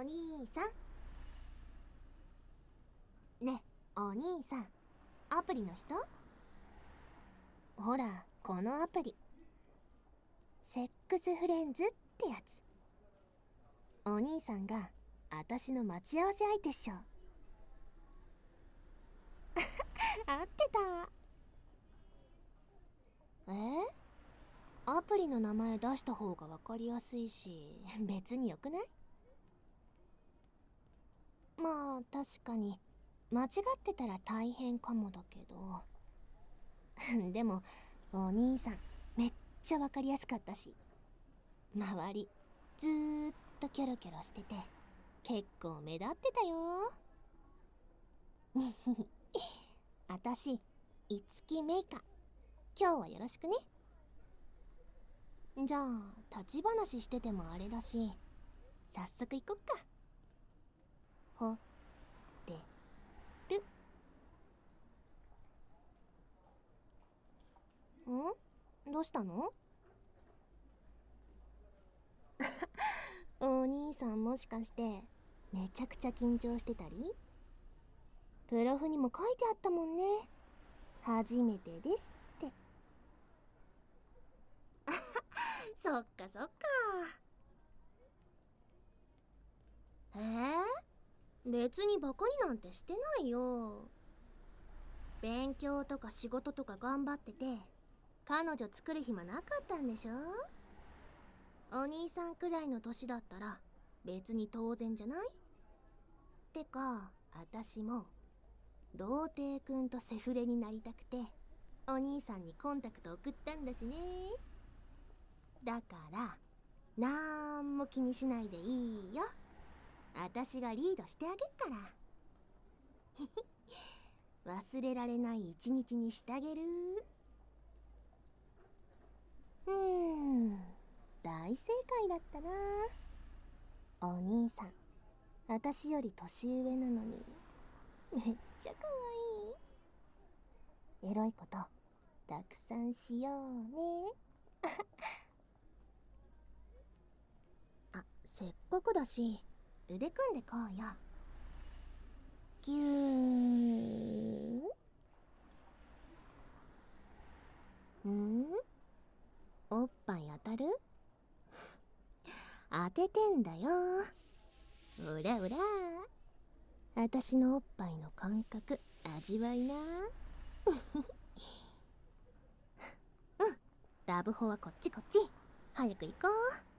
兄さん。ねお兄さん。アプリの人？ほらこのアプリ。セックスフレンズってやつ。お兄さんが私の待ち合わせ相手っしょ。合ってた。え？アプリの名前出した方が分かりやすいし別によくない？まあ確かに。間違ってたら大変かもだけど。でもお兄さんめっちゃ分かりやすかったし。周りずーっとキョロキョロしてて結構目立ってたよ。あたしいつきめいか今日はよろしくね。じゃあ立ち話しててもあれだし早速行こっか。ほってる。ん？どうしたの？お兄さんもしかしてめちゃくちゃ緊張してたり？プロフにも書いてあったもんね。初めてですって。そっかそっかえー、別にバカになんてしてないよ。勉強とか仕事とか頑張ってて彼女作る暇なかったんでしょ？お兄さんくらいの年だったら別に当然じゃない？てか私も童貞くんとセフレになりたくてお兄さんにコンタクト送ったんだしね。だからなんも気にしないでいいよ。私がリードしてあげっから。忘れられない一日にしてあげる。うん。大正解だったな。お兄さん。私より年上なのに。めっちゃ可愛い。エロいことたくさんしようね。あせっかくだし。腕組んでこうよ。ぎゅーん。おっぱい当たる？当ててんだよ。うらうら。私のおっぱいの感覚味わいな。うん。ラブホはこっちこっち。早く行こう。